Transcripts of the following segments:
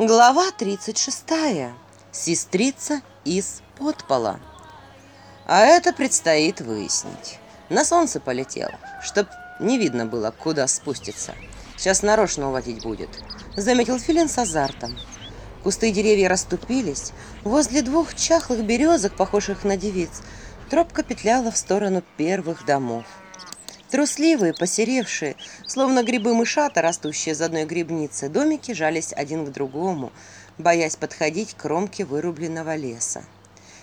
Глава 36. Сестрица из подпола. А это предстоит выяснить. На солнце полетел, чтоб не видно было, куда спуститься. Сейчас нарочно уводить будет, заметил Филин с азартом. Кусты и деревья расступились. Возле двух чахлых березок, похожих на девиц, тропка петляла в сторону первых домов. Трусливые, посеревшие, словно грибы мышата, растущие из одной грибницы, домики жались один к другому, боясь подходить к кромке вырубленного леса.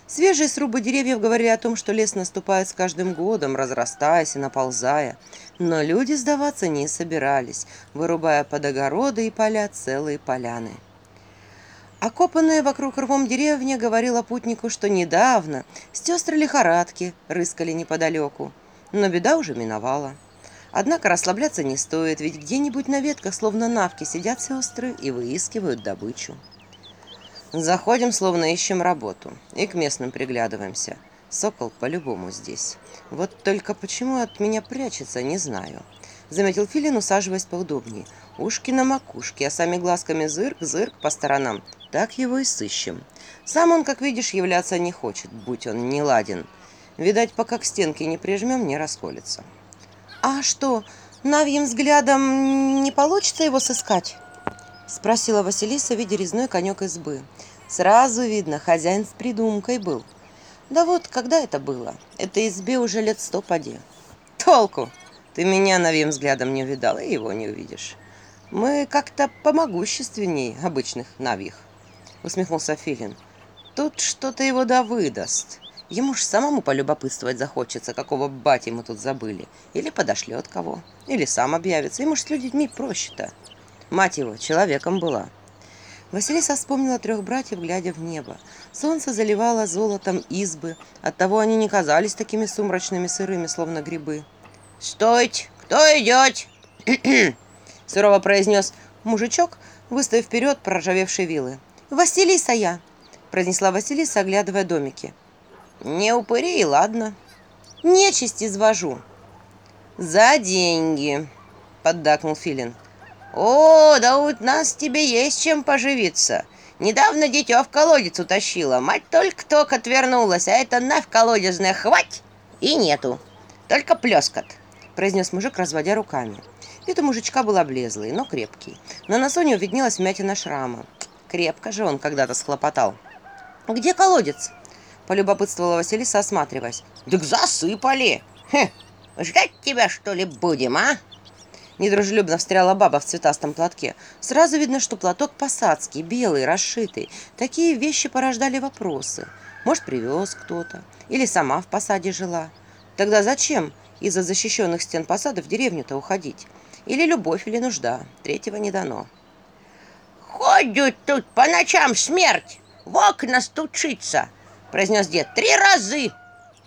Свежие срубы деревьев говорили о том, что лес наступает с каждым годом, разрастаясь и наползая. Но люди сдаваться не собирались, вырубая под огороды и поля целые поляны. Окопанная вокруг рвом деревня говорила путнику, что недавно сестры лихорадки рыскали неподалеку но беда уже миновала. Однако расслабляться не стоит, ведь где-нибудь на ветках, словно навки, сидят сестры и выискивают добычу. Заходим, словно ищем работу, и к местным приглядываемся. Сокол по-любому здесь. Вот только почему от меня прячется, не знаю. Заметил Филин, усаживаясь поудобнее. Ушки на макушке, а сами глазками зырк-зырк по сторонам. Так его и сыщем. Сам он, как видишь, являться не хочет, будь он неладен. ладен. Видать, пока к стенке не прижмем, не расколется. «А что, Навьим взглядом не получится его сыскать?» Спросила Василиса, видя резной конек избы. Сразу видно, хозяин с придумкой был. Да вот, когда это было? Это избе уже лет сто поди. Толку! Ты меня новым взглядом не видал, и его не увидишь. Мы как-то помогущественней обычных навьих, усмехнулся Филин. Тут что-то его да выдаст. Ему ж самому полюбопытствовать захочется, какого бати мы тут забыли. Или подошлет кого. Или сам объявится. Ему ж с людьми проще-то. Мать его, человеком была. Василиса вспомнила трех братьев, глядя в небо. Солнце заливало золотом избы. Оттого они не казались такими сумрачными, сырыми, словно грибы. «Стойте! Кто идет?» Сурово произнес мужичок, выставив вперед проржавевшие вилы. «Василиса я!» произнесла Василиса, оглядывая домики. Не упыри, и ладно. Нечисть извожу. За деньги, поддакнул Филин. О, да у нас тебе есть чем поживиться. Недавно дитё в колодец утащила. Мать только-только отвернулась, а это навь колодезная хвать и нету. Только плескот, произнес мужик, разводя руками. Вид у мужичка был облезлый, но крепкий. На носу не виднелась вмятина шрама. Крепко же он когда-то схлопотал. «Где колодец?» Полюбопытствовала Василиса, осматриваясь. «Так засыпали! Хе, ждать тебя, что ли, будем, а?» Недружелюбно встряла баба в цветастом платке. Сразу видно, что платок посадский, белый, расшитый. Такие вещи порождали вопросы. Может, привез кто-то. Или сама в посаде жила. Тогда зачем из-за защищенных стен посады в деревню-то уходить? Или любовь, или нужда. Третьего не дано. «Ходят тут произнес дед. «Три разы!»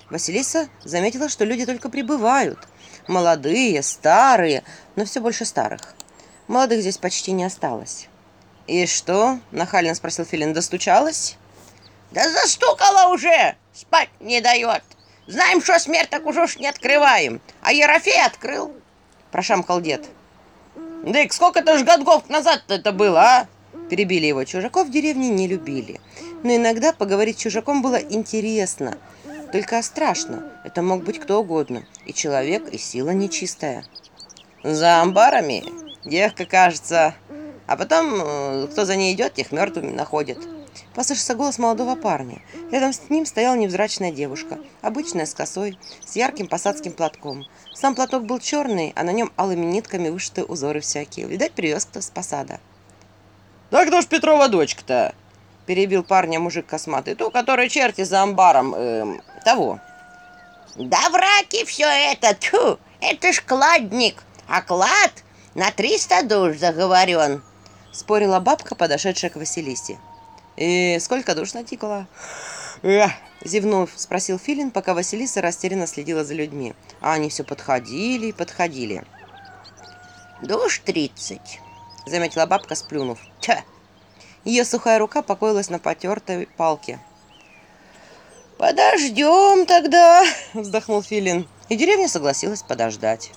Василиса заметила, что люди только прибывают. Молодые, старые, но все больше старых. Молодых здесь почти не осталось. «И что?» – нахально спросил Филин. «Достучалась?» «Да застукала уже! Спать не дает! Знаем, что смерть, так уж уж не открываем! А Ерофей открыл!» – прошамкал дед. «Дык, сколько-то ж годков назад это было, а?» Перебили его. Чужаков в деревне не любили – но иногда поговорить с чужаком было интересно. Только страшно. Это мог быть кто угодно. И человек, и сила нечистая. За амбарами девка, кажется. А потом, э, кто за ней идет, тех мертвыми находит. Послышался голос молодого парня. Рядом с ним стояла невзрачная девушка, обычная, с косой, с ярким посадским платком. Сам платок был черный, а на нем алыми нитками вышиты узоры всякие. Видать, привез кто с посада. «Да кто ж Петрова дочка-то?» перебил парня мужик косматый. Ту, который черти за амбаром э, того. Да враки все это, тьфу, это ж кладник, а клад на 300 душ заговорен, спорила бабка, подошедшая к Василисе. «И «Э, сколько душ натикало?» Зевнув, спросил Филин, пока Василиса растерянно следила за людьми. А они все подходили и подходили. «Душ тридцать», — заметила бабка, сплюнув. «Тьфу!» Ее сухая рука покоилась на потертой палке. «Подождем тогда!» – вздохнул Филин. И деревня согласилась подождать.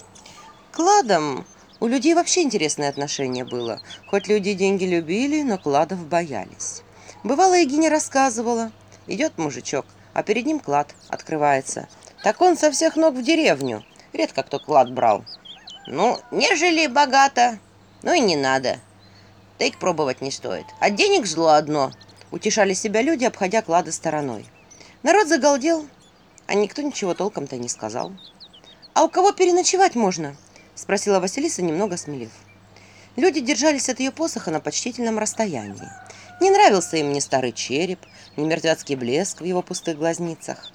Кладом у людей вообще интересное отношение было. Хоть люди деньги любили, но кладов боялись. Бывало, Егиня рассказывала. Идет мужичок, а перед ним клад открывается. Так он со всех ног в деревню. Редко кто клад брал. «Ну, нежели богато, ну и не надо», Так пробовать не стоит. От денег зло одно. Утешали себя люди, обходя клады стороной. Народ загалдел, а никто ничего толком-то не сказал. «А у кого переночевать можно?» – спросила Василиса, немного смелев. Люди держались от ее посоха на почтительном расстоянии. Не нравился им ни старый череп, ни мертвецкий блеск в его пустых глазницах.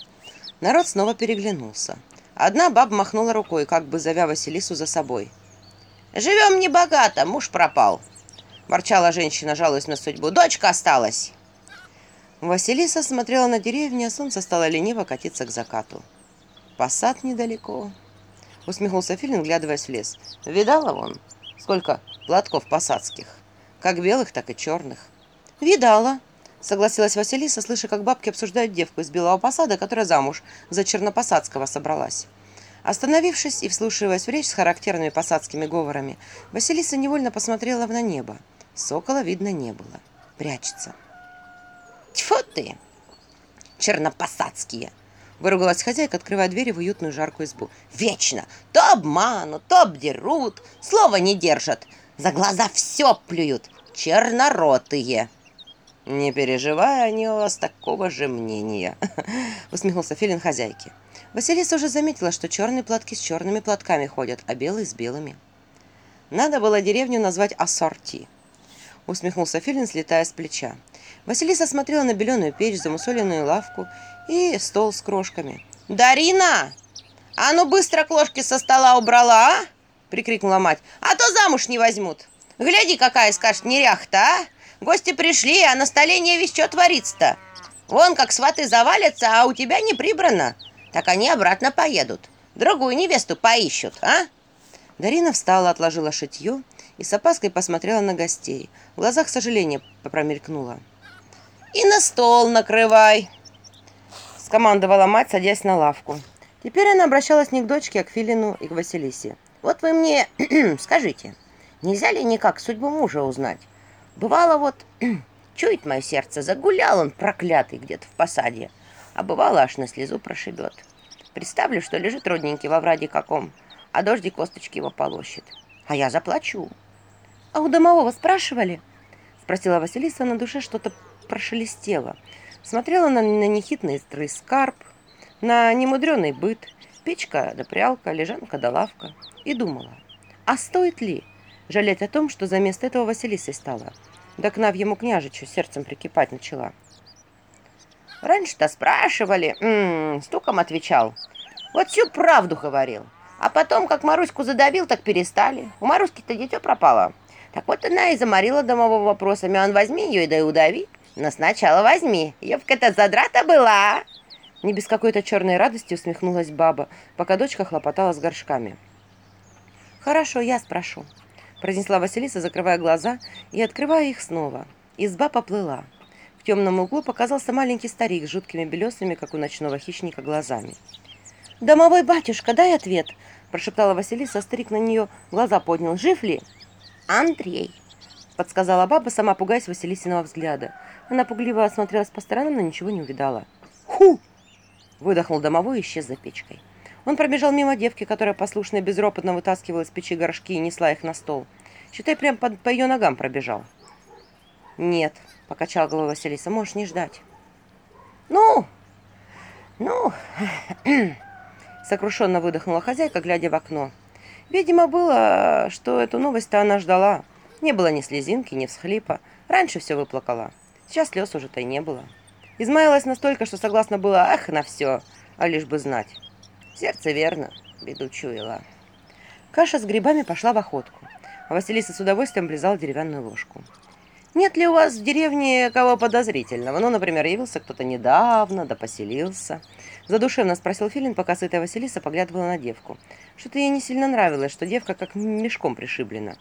Народ снова переглянулся. Одна баба махнула рукой, как бы зовя Василису за собой. «Живем небогато, муж пропал», – ворчала женщина, жалуясь на судьбу. «Дочка осталась». Василиса смотрела на деревню, а солнце стало лениво катиться к закату. «Посад недалеко», — усмехнулся Филин, глядываясь в лес. «Видала вон, сколько платков посадских, как белых, так и черных». «Видала», — согласилась Василиса, слыша, как бабки обсуждают девку из белого посада, которая замуж за чернопосадского собралась. Остановившись и вслушиваясь в речь с характерными посадскими говорами, Василиса Сокола видно не было. Прячется. Тьфу ты! Чернопосадские! Выругалась хозяйка, открывая двери в уютную жаркую избу. «Вечно! То обманут, то обдерут, слова не держат, за глаза все плюют, черноротые!» «Не переживай, они у вас такого же мнения», — усмехнулся Филин хозяйки. Василиса уже заметила, что черные платки с черными платками ходят, а белые с белыми. Надо было деревню назвать Ассорти усмехнулся Филин, слетая с плеча. Василиса смотрела на беленую печь, замусоленную лавку и стол с крошками. «Дарина! А ну быстро крошки со стола убрала, а!» – прикрикнула мать. «А то замуж не возьмут! Гляди, какая, скажет, неряхта, а! Гости пришли, а на столе не весь что творится-то! Вон как сваты завалятся, а у тебя не прибрано! Так они обратно поедут, другую невесту поищут, а!» Дарина встала, отложила шитье – и с опаской посмотрела на гостей. В глазах сожаление промелькнуло. «И на стол накрывай!» скомандовала мать, садясь на лавку. Теперь она обращалась не к дочке, а к Филину и к Василисе. «Вот вы мне скажите, нельзя ли никак судьбу мужа узнать? Бывало вот, чует мое сердце, загулял он проклятый где-то в посаде, а бывало аж на слезу прошибет. Представлю, что лежит родненький во враде каком, «А у домового спрашивали?» – спросила Василиса, на душе что-то прошелестело. Смотрела на, на нехитный стрый скарб, на немудренный быт, печка да прялка, лежанка да лавка и думала, а стоит ли жалеть о том, что за место этого Василисой стала? Да к ему княжичу сердцем прикипать начала. Раньше-то спрашивали, м -м, стуком отвечал. Вот всю правду говорил. А потом, как Маруську задавил, так перестали. У Маруськи-то дитё пропало. Так вот она и заморила домового вопросами. Он возьми ее и дай удави. Но сначала возьми. Евка-то задрата была. Не без какой-то черной радости усмехнулась баба, пока дочка хлопотала с горшками. «Хорошо, я спрошу», – произнесла Василиса, закрывая глаза и открывая их снова. Изба поплыла. В темном углу показался маленький старик с жуткими белесами, как у ночного хищника, глазами. «Домовой батюшка, дай ответ!» – прошептала Василиса, старик на нее глаза поднял. «Жив ли?» «Андрей!» – подсказала баба, сама пугаясь Василисиного взгляда. Она пугливо осмотрелась по сторонам, но ничего не увидала. «Ху!» – выдохнул домовой и исчез за печкой. Он пробежал мимо девки, которая послушно и безропотно вытаскивала из печи горшки и несла их на стол. Считай, прям по, по ее ногам пробежал. «Нет», – покачал головой Василиса, – «можешь не ждать». «Ну, ну...» Сокрушенно выдохнула хозяйка, глядя в окно. Видимо, было, что эту новость она ждала. Не было ни слезинки, ни всхлипа. Раньше все выплакала. Сейчас слез уже-то и не было. Измаялась настолько, что согласна была «ах, на все», а лишь бы знать. Сердце верно, беду чуяло. Каша с грибами пошла в охотку, а Василиса с удовольствием близала деревянную ложку. «Нет ли у вас в деревне кого подозрительного? Ну, например, явился кто-то недавно, да поселился». Задушевно спросил Филин, пока сытая Василиса поглядывала на девку. Что-то ей не сильно нравилось, что девка как мешком пришиблена.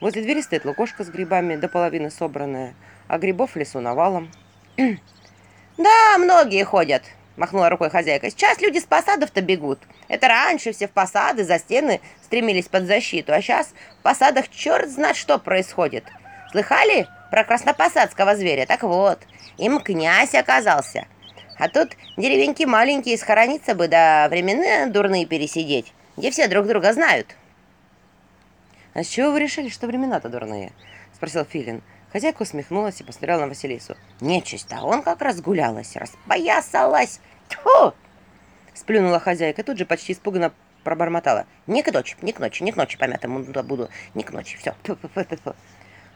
Возле двери стоит лукошка с грибами, до половины собранная, а грибов в лесу навалом. «Да, многие ходят», — махнула рукой хозяйка. «Сейчас люди с посадов-то бегут. Это раньше все в посады, за стены стремились под защиту, а сейчас в посадах черт знает что происходит. Слыхали про краснопосадского зверя? Так вот, им князь оказался». А тут деревеньки маленькие, схорониться бы, да времена дурные пересидеть, где все друг друга знают. «А с чего вы решили, что времена-то дурные?» — спросил Филин. Хозяйка усмехнулась и посмотрела на Василису. Нечисть-то, он как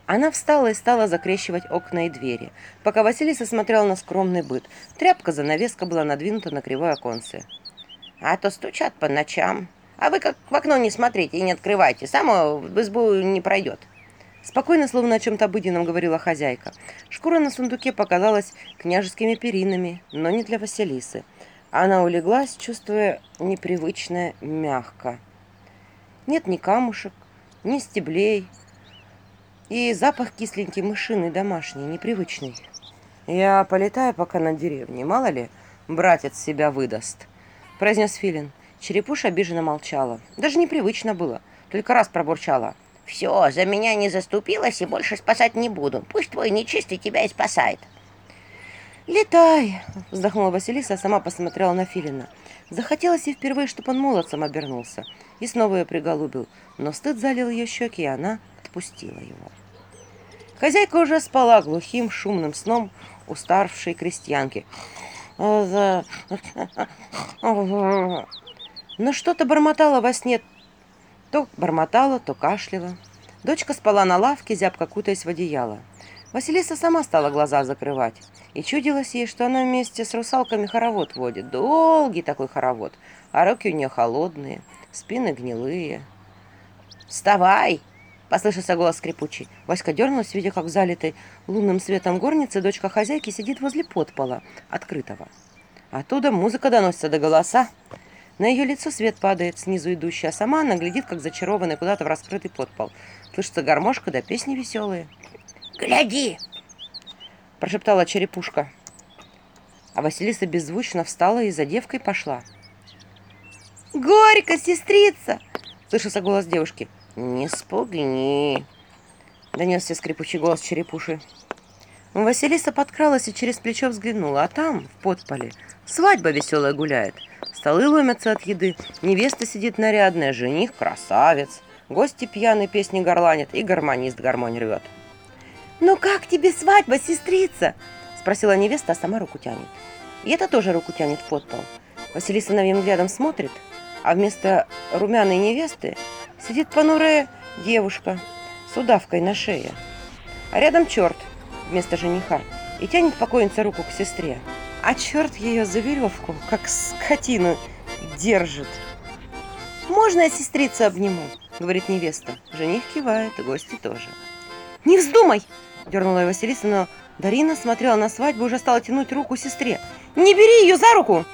Она встала и стала закрещивать окна и двери, пока Василиса смотрела на скромный быт. Тряпка-занавеска была надвинута на кривое оконце. «А то стучат по ночам. А вы как в окно не смотрите и не открывайте, само в избу не пройдет». Спокойно, словно о чем-то обыденном, говорила хозяйка. Шкура на сундуке показалась княжескими перинами, но не для Василисы. Она улеглась, чувствуя непривычное мягко. Нет ни камушек, ни стеблей, и запах кисленький мышиный домашний, непривычный. Я полетаю пока на деревне, мало ли, братец себя выдаст, произнес Филин. Черепуша обиженно молчала. Даже непривычно было, только раз пробурчала. «Все, за меня не заступилась и больше спасать не буду. Пусть твой нечистый тебя и спасает». «Летай!» – вздохнула Василиса, а сама посмотрела на Филина. Захотелось ей впервые, чтобы он молодцем обернулся. И снова ее приголубил, но стыд залил ее щеки, и она отпустила его. Хозяйка уже спала глухим шумным сном уставшей крестьянки. Но ну, что-то бормотала во сне. То бормотала, то кашляла. Дочка спала на лавке, зябко кутаясь в одеяло. Василиса сама стала глаза закрывать. И чудилось ей, что она вместе с русалками хоровод водит. Долгий такой хоровод. А руки у нее холодные, спины гнилые. «Вставай!» Послышался голос скрипучий. Васька дернулась, видя, как в залитой лунным светом горнице дочка хозяйки сидит возле подпола, открытого. Оттуда музыка доносится до голоса. На ее лицо свет падает снизу идущий, а сама она глядит, как зачарованная куда-то в раскрытый подпол. Слышится гармошка да песни веселые. «Гляди!» – прошептала «Не — спугни, донесся скрипучий голос черепуши. Василиса подкралась и через плечо взглянула, а там, в подполе, свадьба веселая гуляет. Столы ломятся от еды, невеста сидит нарядная, жених красавец, гости пьяные песни горланят и гармонист гармонь рвет. «Ну как тебе свадьба, сестрица?» – спросила невеста, а сама руку тянет. И это тоже руку тянет в подпол. Василиса новым взглядом смотрит, а вместо румяной невесты Сидит понурая девушка с удавкой на шее. А рядом черт вместо жениха и тянет покойница руку к сестре. А черт ее за веревку, как скотину, держит. «Можно я сестрицу обниму?» — говорит невеста. Жених кивает, и гости тоже. «Не вздумай!» — дернула его Василиса, но Дарина смотрела на свадьбу и уже стала тянуть руку сестре. «Не бери ее за руку!»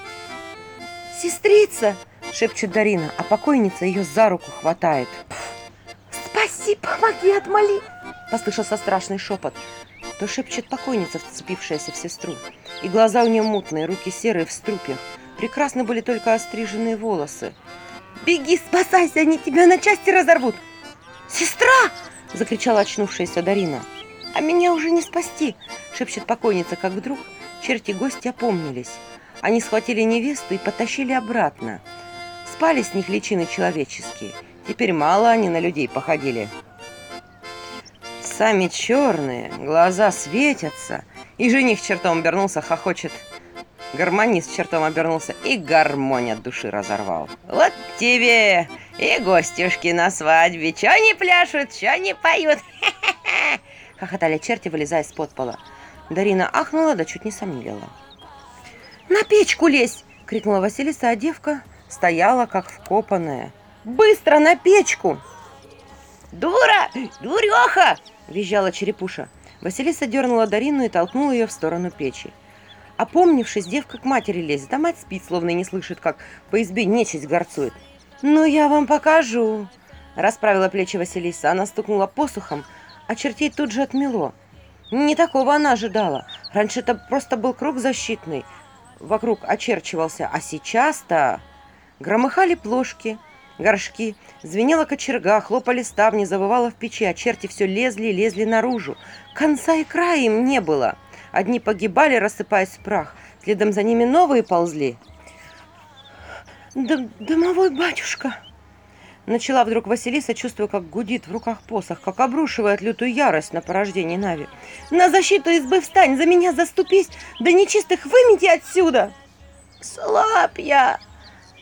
«Сестрица!» шепчет Дарина, а покойница ее за руку хватает. «Спаси, помоги, отмоли!» – послышался страшный шепот. То шепчет покойница, вцепившаяся в сестру. И глаза у нее мутные, руки серые в струпьях. Прекрасно были только остриженные волосы. «Беги, спасайся, они тебя на части разорвут!» «Сестра!» – закричала очнувшаяся Дарина. «А меня уже не спасти!» – шепчет покойница, как вдруг черти гости опомнились. Они схватили невесту и потащили обратно. Спали с них личины человеческие. Теперь мало они на людей походили. Сами черные, глаза светятся. И жених чертом обернулся, хохочет. Гармонист чертом обернулся и гармонь от души разорвал. Вот тебе и гостюшки на свадьбе. Чё не пляшут, чё не поют? Хохотали черти, вылезая из-под пола. Дарина ахнула, да чуть не сомнила. «На печку лезь!» — крикнула Василиса, а девка стояла как вкопанная. «Быстро на печку!» «Дура! Дуреха!» – визжала черепуша. Василиса дернула Дарину и толкнула ее в сторону печи. Опомнившись, девка к матери лезет, а мать спит, словно и не слышит, как по избе нечисть горцует. «Ну, я вам покажу!» – расправила плечи Василиса. Она стукнула посухом, а чертей тут же отмело. Не такого она ожидала. Раньше это просто был круг защитный, вокруг очерчивался, а сейчас-то... Громыхали плошки, горшки, звенела кочерга, хлопали ставни, завывала в печи, а черти все лезли и лезли наружу. Конца и края им не было. Одни погибали, рассыпаясь в прах, следом за ними новые ползли. Д «Домовой батюшка!» Начала вдруг Василиса, чувствуя, как гудит в руках посох, как обрушивает лютую ярость на порождение Нави. «На защиту избы встань! За меня заступись! Да нечистых вымети отсюда!» «Слаб я!»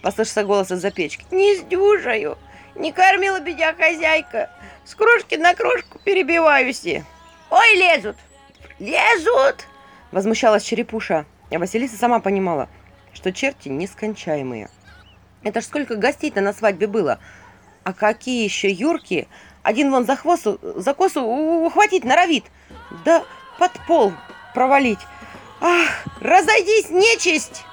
послышался голос из-за печки. «Не сдюжаю! Не кормила бедя хозяйка! С кружки на крошку перебиваюсь!» «Ой, лезут! Лезут!» Возмущалась черепуша. А Василиса сама понимала, что черти нескончаемые. Это ж сколько гостей-то на свадьбе было! А какие еще юрки! Один вон за, хвост, за косу ухватить норовит! Да под пол провалить! Ах, разойдись, нечисть!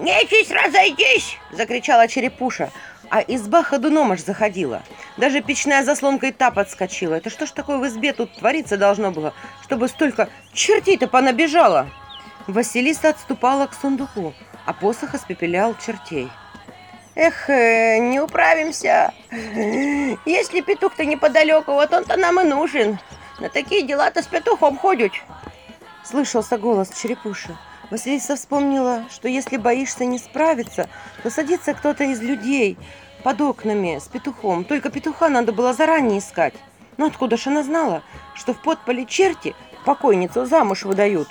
«Нечисть, разойтись!» – закричала черепуша. А изба ходуном аж заходила. Даже печная заслонка и та подскочила. Это что ж такое в избе тут твориться должно было, чтобы столько чертей-то понабежало? Василиса отступала к сундуку, а посох испепелял чертей. «Эх, э, не управимся. Если петух-то неподалеку, вот он-то нам и нужен. На такие дела-то с петухом ходить? Слышался голос черепуши. Василиса вспомнила, что если боишься не справиться, то садится кто-то из людей под окнами с петухом. Только петуха надо было заранее искать. Но ну, откуда же она знала, что в подполе черти покойницу замуж выдают?»